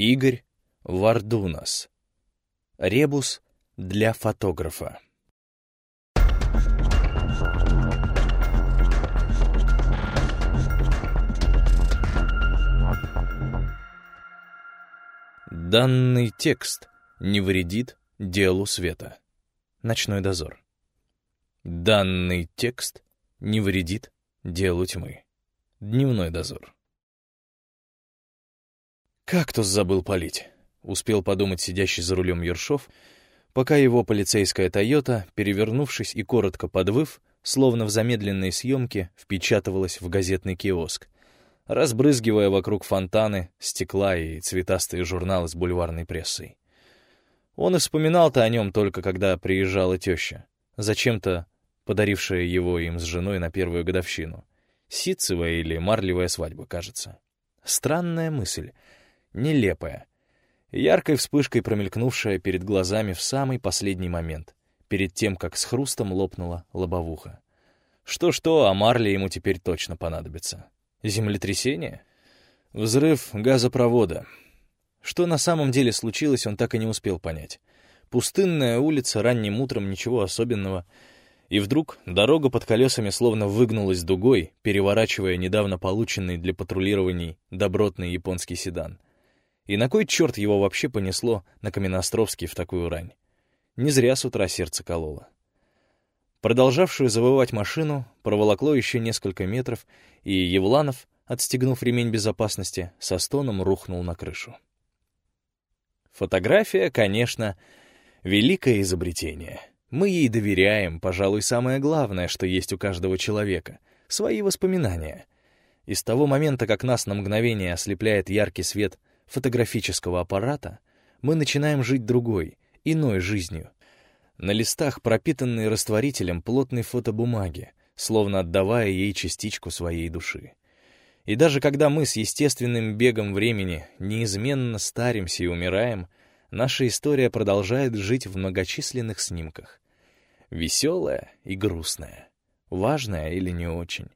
Игорь Вардунас. Ребус для фотографа. Данный текст не вредит делу света. Ночной дозор. Данный текст не вредит делу тьмы. Дневной дозор. «Кактус забыл полить», — успел подумать сидящий за рулем Ершов, пока его полицейская «Тойота», перевернувшись и коротко подвыв, словно в замедленной съемке, впечатывалась в газетный киоск, разбрызгивая вокруг фонтаны, стекла и цветастые журналы с бульварной прессой. Он и вспоминал-то о нем только когда приезжала теща, зачем-то подарившая его им с женой на первую годовщину. Ситцевая или марлевая свадьба, кажется. Странная мысль, нелепая, яркой вспышкой промелькнувшая перед глазами в самый последний момент, перед тем, как с хрустом лопнула лобовуха. Что-что, а марли ему теперь точно понадобится. Землетрясение? Взрыв газопровода. Что на самом деле случилось, он так и не успел понять. Пустынная улица, ранним утром ничего особенного. И вдруг дорога под колесами словно выгнулась дугой, переворачивая недавно полученный для патрулирований добротный японский седан. И на кой черт его вообще понесло на Каменноостровский в такую рань? Не зря с утра сердце кололо. Продолжавшую завывать машину проволокло еще несколько метров, и Евланов, отстегнув ремень безопасности, со стоном рухнул на крышу. Фотография, конечно, великое изобретение. Мы ей доверяем, пожалуй, самое главное, что есть у каждого человека — свои воспоминания. И с того момента, как нас на мгновение ослепляет яркий свет фотографического аппарата, мы начинаем жить другой, иной жизнью, на листах, пропитанной растворителем плотной фотобумаги, словно отдавая ей частичку своей души. И даже когда мы с естественным бегом времени неизменно старимся и умираем, наша история продолжает жить в многочисленных снимках. Веселая и грустная, важная или не очень.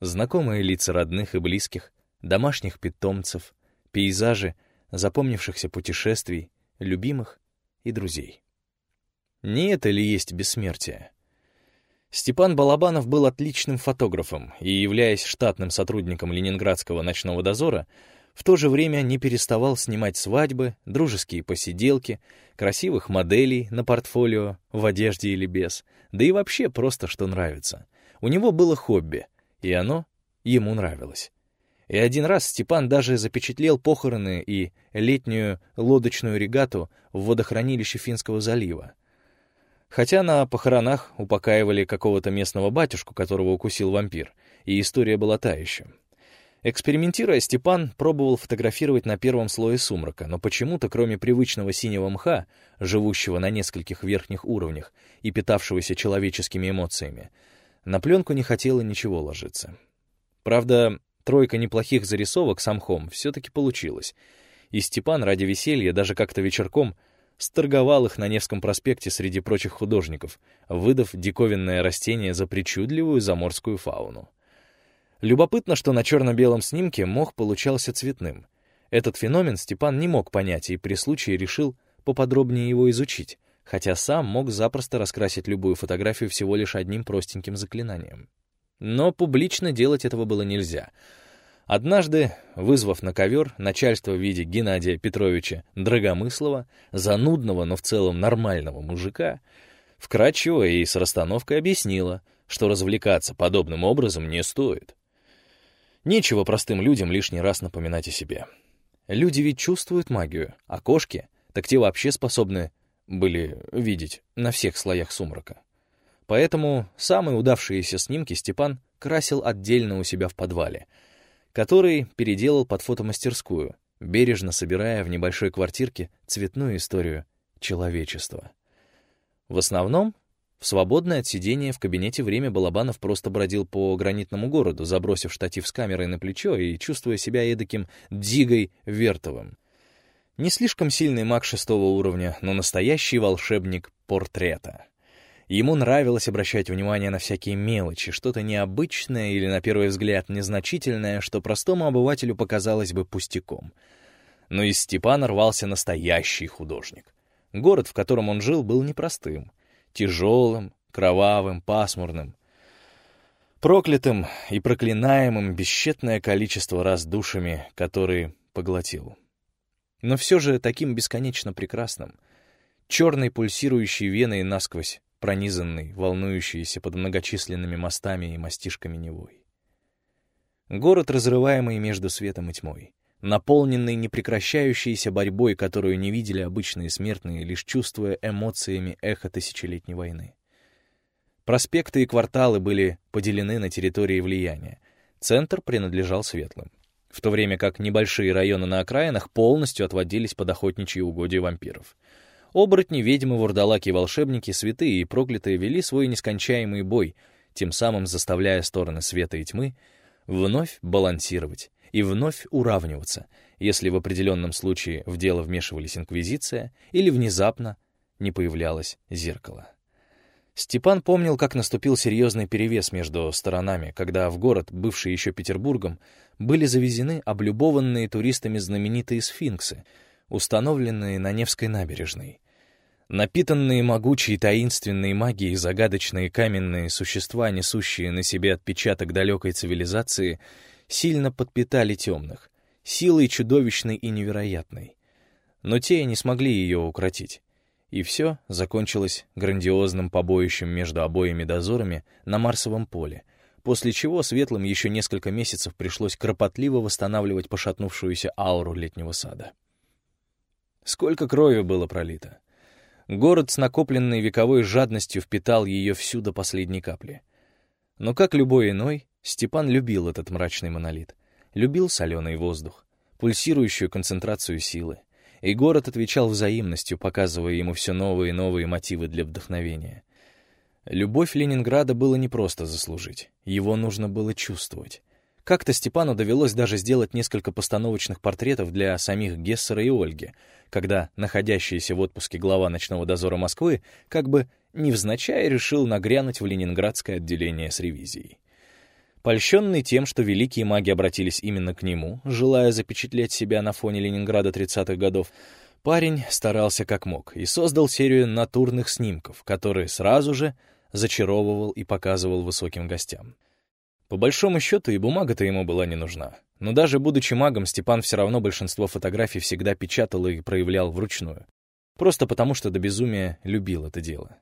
Знакомые лица родных и близких, домашних питомцев, пейзажи запомнившихся путешествий, любимых и друзей. Не это ли есть бессмертие? Степан Балабанов был отличным фотографом и, являясь штатным сотрудником Ленинградского ночного дозора, в то же время не переставал снимать свадьбы, дружеские посиделки, красивых моделей на портфолио, в одежде или без, да и вообще просто что нравится. У него было хобби, и оно ему нравилось. И один раз Степан даже запечатлел похороны и летнюю лодочную регату в водохранилище Финского залива. Хотя на похоронах упокаивали какого-то местного батюшку, которого укусил вампир, и история была та еще. Экспериментируя, Степан пробовал фотографировать на первом слое сумрака, но почему-то, кроме привычного синего мха, живущего на нескольких верхних уровнях и питавшегося человеческими эмоциями, на пленку не хотело ничего ложиться. Правда, тройка неплохих зарисовок с мхом все-таки получилась, и Степан ради веселья даже как-то вечерком — сторговал их на Невском проспекте среди прочих художников, выдав диковинное растение за причудливую заморскую фауну. Любопытно, что на черно-белом снимке мох получался цветным. Этот феномен Степан не мог понять и при случае решил поподробнее его изучить, хотя сам мог запросто раскрасить любую фотографию всего лишь одним простеньким заклинанием. Но публично делать этого было нельзя — Однажды, вызвав на ковер начальство в виде Геннадия Петровича Драгомыслова, занудного, но в целом нормального мужика, вкратчиво и с расстановкой объяснила, что развлекаться подобным образом не стоит. Нечего простым людям лишний раз напоминать о себе. Люди ведь чувствуют магию, а кошки, так те вообще способны были видеть на всех слоях сумрака. Поэтому самые удавшиеся снимки Степан красил отдельно у себя в подвале — который переделал под фотомастерскую, бережно собирая в небольшой квартирке цветную историю человечества. В основном, в свободное от сидения в кабинете время Балабанов просто бродил по гранитному городу, забросив штатив с камерой на плечо и чувствуя себя эдаким Дигой Вертовым. Не слишком сильный маг шестого уровня, но настоящий волшебник портрета. Ему нравилось обращать внимание на всякие мелочи, что-то необычное или, на первый взгляд, незначительное, что простому обывателю показалось бы пустяком. Но из Степана рвался настоящий художник. Город, в котором он жил, был непростым. Тяжелым, кровавым, пасмурным. Проклятым и проклинаемым бесчетное количество раз душами, которые поглотил. Но все же таким бесконечно прекрасным. Черной пульсирующей веной насквозь, пронизанной, волнующейся под многочисленными мостами и мастишками Невой. Город, разрываемый между светом и тьмой наполненный непрекращающейся борьбой, которую не видели обычные смертные, лишь чувствуя эмоциями эхо тысячелетней войны. Проспекты и кварталы были поделены на территории влияния. Центр принадлежал светлым, в то время как небольшие районы на окраинах полностью отводились под охотничьи угодья вампиров. Оборотни, ведьмы, вурдалаки волшебники, святые и проклятые вели свой нескончаемый бой, тем самым заставляя стороны света и тьмы вновь балансировать, и вновь уравниваться, если в определенном случае в дело вмешивались инквизиция или внезапно не появлялось зеркало. Степан помнил, как наступил серьезный перевес между сторонами, когда в город, бывший еще Петербургом, были завезены облюбованные туристами знаменитые сфинксы, установленные на Невской набережной. Напитанные могучей таинственной магией загадочные каменные существа, несущие на себе отпечаток далекой цивилизации — сильно подпитали темных, силой чудовищной и невероятной. Но те не смогли ее укротить. И все закончилось грандиозным побоищем между обоими дозорами на Марсовом поле, после чего Светлым еще несколько месяцев пришлось кропотливо восстанавливать пошатнувшуюся ауру летнего сада. Сколько крови было пролито. Город с накопленной вековой жадностью впитал ее всю до последней капли. Но, как любой иной, Степан любил этот мрачный монолит. Любил соленый воздух, пульсирующую концентрацию силы. И город отвечал взаимностью, показывая ему все новые и новые мотивы для вдохновения. Любовь Ленинграда было не просто заслужить, его нужно было чувствовать. Как-то Степану довелось даже сделать несколько постановочных портретов для самих Гессера и Ольги, когда находящийся в отпуске глава ночного дозора Москвы как бы невзначай решил нагрянуть в ленинградское отделение с ревизией. Польщенный тем, что великие маги обратились именно к нему, желая запечатлеть себя на фоне Ленинграда 30-х годов, парень старался как мог и создал серию натурных снимков, которые сразу же зачаровывал и показывал высоким гостям. По большому счету и бумага-то ему была не нужна. Но даже будучи магом, Степан все равно большинство фотографий всегда печатал и проявлял вручную. Просто потому, что до безумия любил это дело.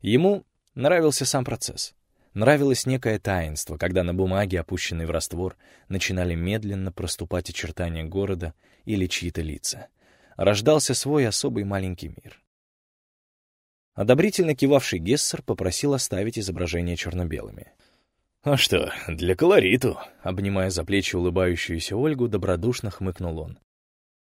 Ему нравился сам процесс. Нравилось некое таинство, когда на бумаге, опущенной в раствор, начинали медленно проступать очертания города или чьи-то лица. Рождался свой особый маленький мир. Одобрительно кивавший Гессер попросил оставить изображения черно-белыми. «А что, для колориту?» — обнимая за плечи улыбающуюся Ольгу, добродушно хмыкнул он.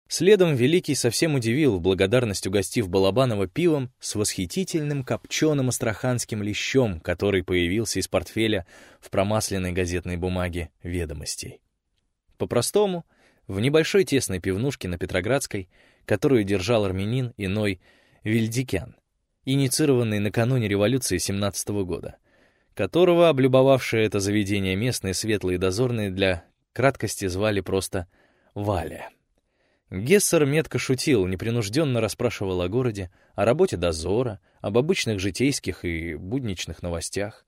Следом Великий совсем удивил, в благодарность угостив Балабанова пивом с восхитительным копченым астраханским лещом, который появился из портфеля в промасленной газетной бумаге «Ведомостей». По-простому, в небольшой тесной пивнушке на Петроградской, которую держал армянин иной Вильдикян, инициированный накануне революции 17 -го года, которого облюбовавшие это заведение местные светлые дозорные для краткости звали просто «Валя». Гессер метко шутил, непринужденно расспрашивал о городе, о работе дозора, об обычных житейских и будничных новостях.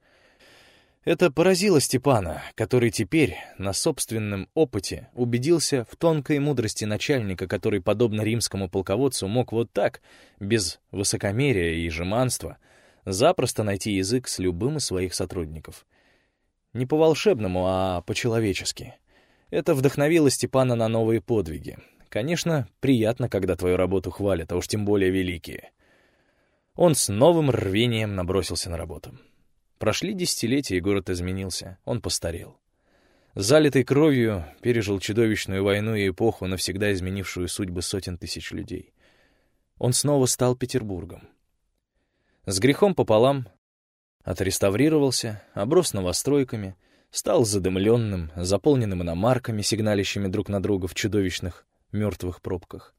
Это поразило Степана, который теперь, на собственном опыте, убедился в тонкой мудрости начальника, который, подобно римскому полководцу, мог вот так, без высокомерия и жеманства, запросто найти язык с любым из своих сотрудников. Не по-волшебному, а по-человечески. Это вдохновило Степана на новые подвиги, Конечно, приятно, когда твою работу хвалят, а уж тем более великие. Он с новым рвением набросился на работу. Прошли десятилетия, и город изменился. Он постарел. Залитый кровью, пережил чудовищную войну и эпоху, навсегда изменившую судьбы сотен тысяч людей. Он снова стал Петербургом. С грехом пополам отреставрировался, оброс новостройками, стал задымленным, заполненным иномарками, сигналящими друг на друга в чудовищных мертвых пробках.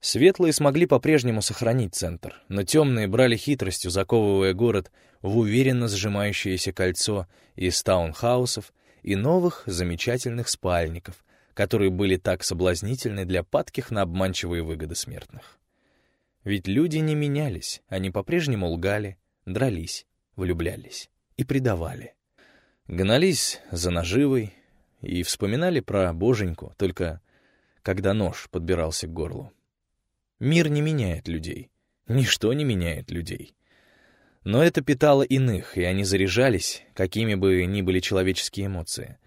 Светлые смогли по-прежнему сохранить центр, но темные брали хитростью, заковывая город в уверенно сжимающееся кольцо из таунхаусов и новых замечательных спальников, которые были так соблазнительны для падких на обманчивые выгоды смертных. Ведь люди не менялись, они по-прежнему лгали, дрались, влюблялись и предавали. Гнались за наживой и вспоминали про боженьку, только когда нож подбирался к горлу. Мир не меняет людей, ничто не меняет людей. Но это питало иных, и они заряжались, какими бы ни были человеческие эмоции.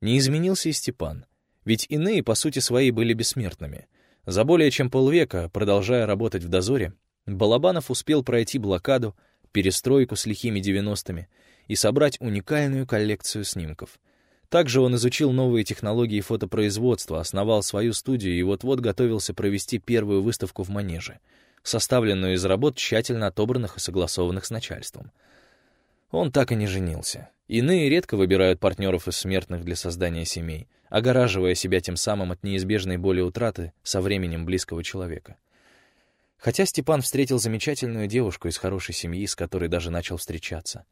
Не изменился и Степан, ведь иные, по сути своей, были бессмертными — за более чем полвека, продолжая работать в дозоре, Балабанов успел пройти блокаду, перестройку с лихими девяностыми и собрать уникальную коллекцию снимков. Также он изучил новые технологии фотопроизводства, основал свою студию и вот-вот готовился провести первую выставку в Манеже, составленную из работ, тщательно отобранных и согласованных с начальством. Он так и не женился. Иные редко выбирают партнеров из смертных для создания семей, огораживая себя тем самым от неизбежной боли утраты со временем близкого человека. Хотя Степан встретил замечательную девушку из хорошей семьи, с которой даже начал встречаться.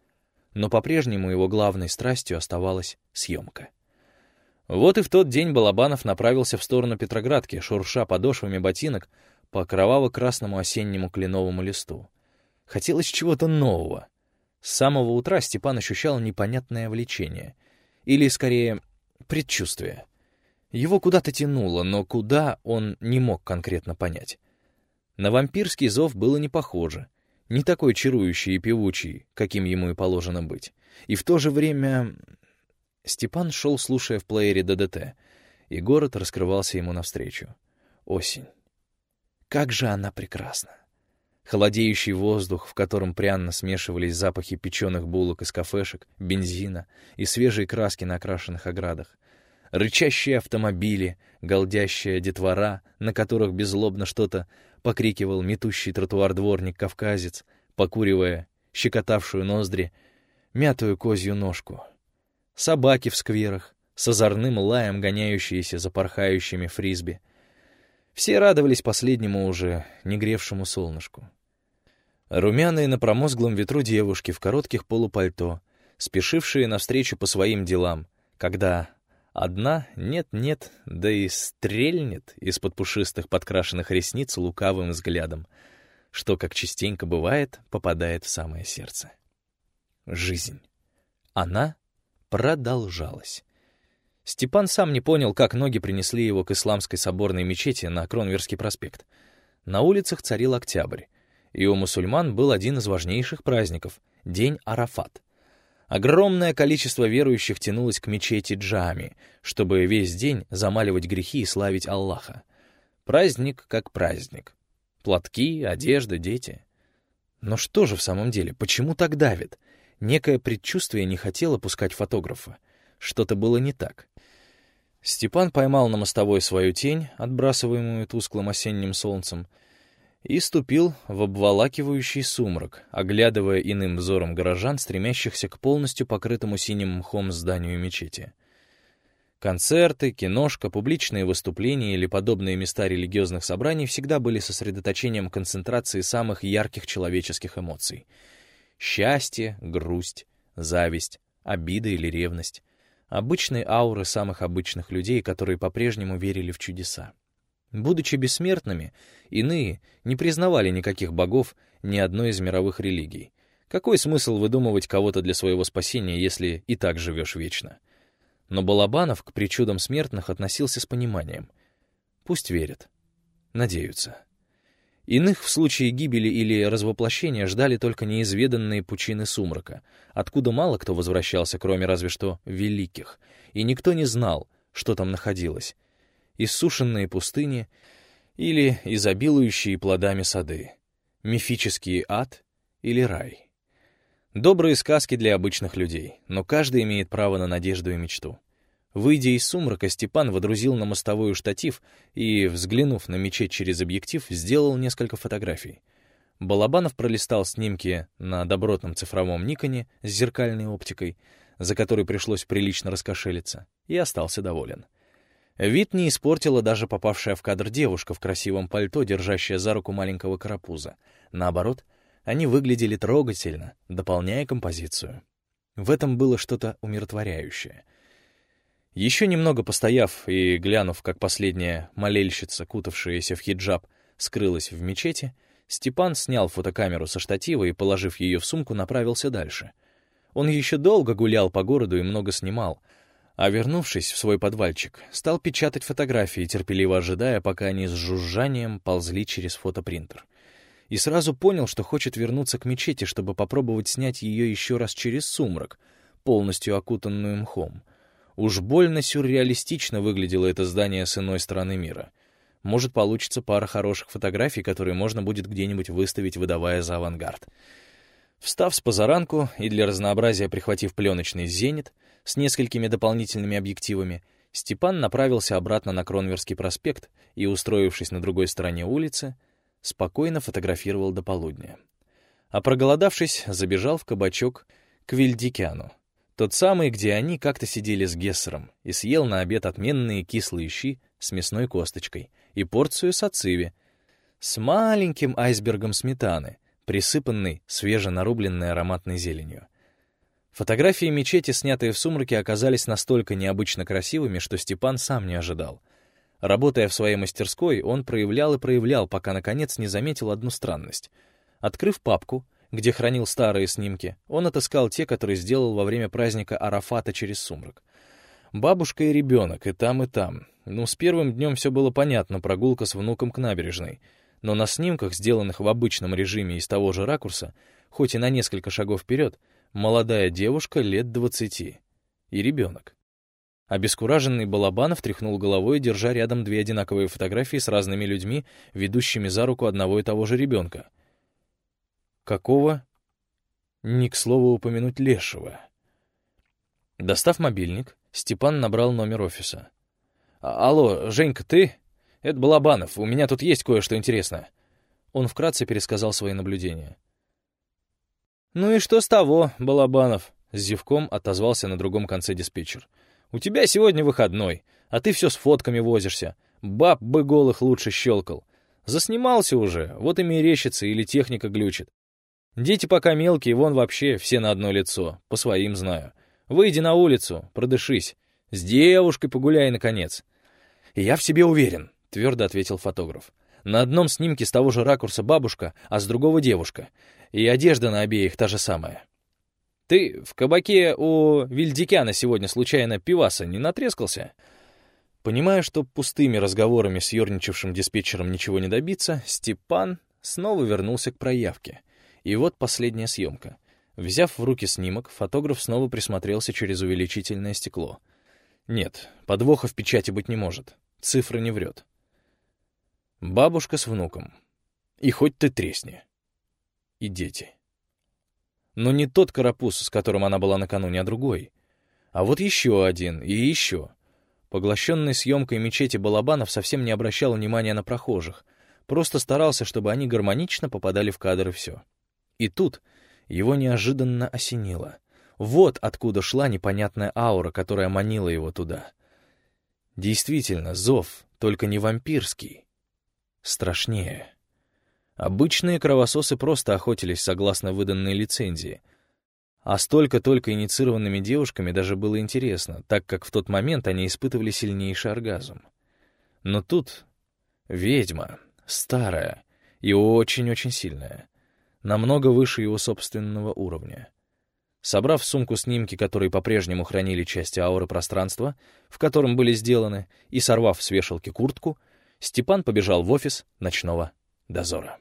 Но по-прежнему его главной страстью оставалась съемка. Вот и в тот день Балабанов направился в сторону Петроградки, шурша подошвами ботинок по кроваво-красному осеннему кленовому листу. Хотелось чего-то нового — с самого утра Степан ощущал непонятное влечение. Или, скорее, предчувствие. Его куда-то тянуло, но куда он не мог конкретно понять. На вампирский зов было не похоже. Не такой чарующий и певучий, каким ему и положено быть. И в то же время... Степан шел, слушая в плеере ДДТ, и город раскрывался ему навстречу. Осень. Как же она прекрасна! Холодеющий воздух, в котором пряно смешивались запахи печеных булок из кафешек, бензина и свежие краски на окрашенных оградах, рычащие автомобили, голдящая детвора, на которых беззлобно что-то покрикивал метущий тротуар-дворник-кавказец, покуривая щекотавшую ноздри мятую козью ножку. Собаки в скверах, с озорным лаем гоняющиеся за порхающими фрисби. Все радовались последнему уже негревшему солнышку. Румяные на промозглом ветру девушки в коротких полупальто, спешившие навстречу по своим делам, когда одна нет-нет, да и стрельнет из-под пушистых подкрашенных ресниц лукавым взглядом, что, как частенько бывает, попадает в самое сердце. Жизнь. Она продолжалась. Степан сам не понял, как ноги принесли его к исламской соборной мечети на Кронверский проспект. На улицах царил октябрь, и у мусульман был один из важнейших праздников — День Арафат. Огромное количество верующих тянулось к мечети Джами, чтобы весь день замаливать грехи и славить Аллаха. Праздник как праздник. Платки, одежда, дети. Но что же в самом деле, почему так давит? Некое предчувствие не хотело пускать фотографа. Что-то было не так. Степан поймал на мостовой свою тень, отбрасываемую тусклым осенним солнцем, и ступил в обволакивающий сумрак, оглядывая иным взором горожан, стремящихся к полностью покрытому синим мхом зданию мечети. Концерты, киношка, публичные выступления или подобные места религиозных собраний всегда были сосредоточением концентрации самых ярких человеческих эмоций. Счастье, грусть, зависть, обида или ревность. Обычные ауры самых обычных людей, которые по-прежнему верили в чудеса. Будучи бессмертными, иные не признавали никаких богов ни одной из мировых религий. Какой смысл выдумывать кого-то для своего спасения, если и так живешь вечно? Но Балабанов к причудам смертных относился с пониманием. Пусть верят. Надеются. Иных в случае гибели или развоплощения ждали только неизведанные пучины сумрака, откуда мало кто возвращался, кроме разве что великих, и никто не знал, что там находилось, иссушенные пустыни или изобилующие плодами сады, мифический ад или рай. Добрые сказки для обычных людей, но каждый имеет право на надежду и мечту. Выйдя из сумрака, Степан водрузил на мостовую штатив и, взглянув на мечеть через объектив, сделал несколько фотографий. Балабанов пролистал снимки на добротном цифровом Никоне с зеркальной оптикой, за которой пришлось прилично раскошелиться, и остался доволен. Вид не испортила даже попавшая в кадр девушка в красивом пальто, держащая за руку маленького карапуза. Наоборот, они выглядели трогательно, дополняя композицию. В этом было что-то умиротворяющее. Еще немного постояв и глянув, как последняя молельщица, кутавшаяся в хиджаб, скрылась в мечети, Степан снял фотокамеру со штатива и, положив ее в сумку, направился дальше. Он еще долго гулял по городу и много снимал, а вернувшись в свой подвальчик, стал печатать фотографии, терпеливо ожидая, пока они с жужжанием ползли через фотопринтер. И сразу понял, что хочет вернуться к мечети, чтобы попробовать снять ее еще раз через сумрак, полностью окутанную мхом — Уж больно сюрреалистично выглядело это здание с иной стороны мира. Может, получится пара хороших фотографий, которые можно будет где-нибудь выставить, выдавая за авангард. Встав с позаранку и для разнообразия прихватив пленочный «Зенит» с несколькими дополнительными объективами, Степан направился обратно на Кронверский проспект и, устроившись на другой стороне улицы, спокойно фотографировал до полудня. А проголодавшись, забежал в кабачок к Вильдикяну, тот самый, где они как-то сидели с Гессером и съел на обед отменные кислые щи с мясной косточкой и порцию сациви с маленьким айсбергом сметаны, присыпанной свеженарубленной ароматной зеленью. Фотографии мечети, снятые в сумраке, оказались настолько необычно красивыми, что Степан сам не ожидал. Работая в своей мастерской, он проявлял и проявлял, пока, наконец, не заметил одну странность. Открыв папку, где хранил старые снимки, он отыскал те, которые сделал во время праздника Арафата через сумрак. Бабушка и ребенок, и там, и там. Ну, с первым днем все было понятно, прогулка с внуком к набережной. Но на снимках, сделанных в обычном режиме из того же ракурса, хоть и на несколько шагов вперед, молодая девушка лет двадцати. И ребенок. Обескураженный Балабанов тряхнул головой, держа рядом две одинаковые фотографии с разными людьми, ведущими за руку одного и того же ребенка. Какого? Не к слову упомянуть лешего. Достав мобильник, Степан набрал номер офиса. «А, «Алло, Женька, ты? Это Балабанов, у меня тут есть кое-что интересное». Он вкратце пересказал свои наблюдения. «Ну и что с того, Балабанов?» С зевком отозвался на другом конце диспетчер. «У тебя сегодня выходной, а ты все с фотками возишься. Баб бы голых лучше щелкал. Заснимался уже, вот и мерещится или техника глючит. Дети пока мелкие, вон вообще все на одно лицо, по своим знаю. Выйди на улицу, продышись. С девушкой погуляй, наконец. я в себе уверен, твердо ответил фотограф. На одном снимке с того же ракурса бабушка, а с другого девушка. И одежда на обеих та же самая. Ты в кабаке у Вильдикяна сегодня случайно пиваса не натрескался? Понимая, что пустыми разговорами с ерничавшим диспетчером ничего не добиться, Степан снова вернулся к проявке. И вот последняя съемка. Взяв в руки снимок, фотограф снова присмотрелся через увеличительное стекло. Нет, подвоха в печати быть не может. Цифра не врет. Бабушка с внуком. И хоть ты тресни. И дети. Но не тот карапуз, с которым она была накануне, а другой. А вот еще один, и еще. Поглощенный съемкой мечети Балабанов совсем не обращал внимания на прохожих, просто старался, чтобы они гармонично попадали в кадр и все. И тут его неожиданно осенило. Вот откуда шла непонятная аура, которая манила его туда. Действительно, зов, только не вампирский. Страшнее. Обычные кровососы просто охотились согласно выданной лицензии. А столько только инициированными девушками даже было интересно, так как в тот момент они испытывали сильнейший оргазм. Но тут ведьма, старая и очень-очень сильная намного выше его собственного уровня. Собрав в сумку снимки, которые по-прежнему хранили части ауры пространства, в котором были сделаны, и сорвав с вешалки куртку, Степан побежал в офис ночного дозора.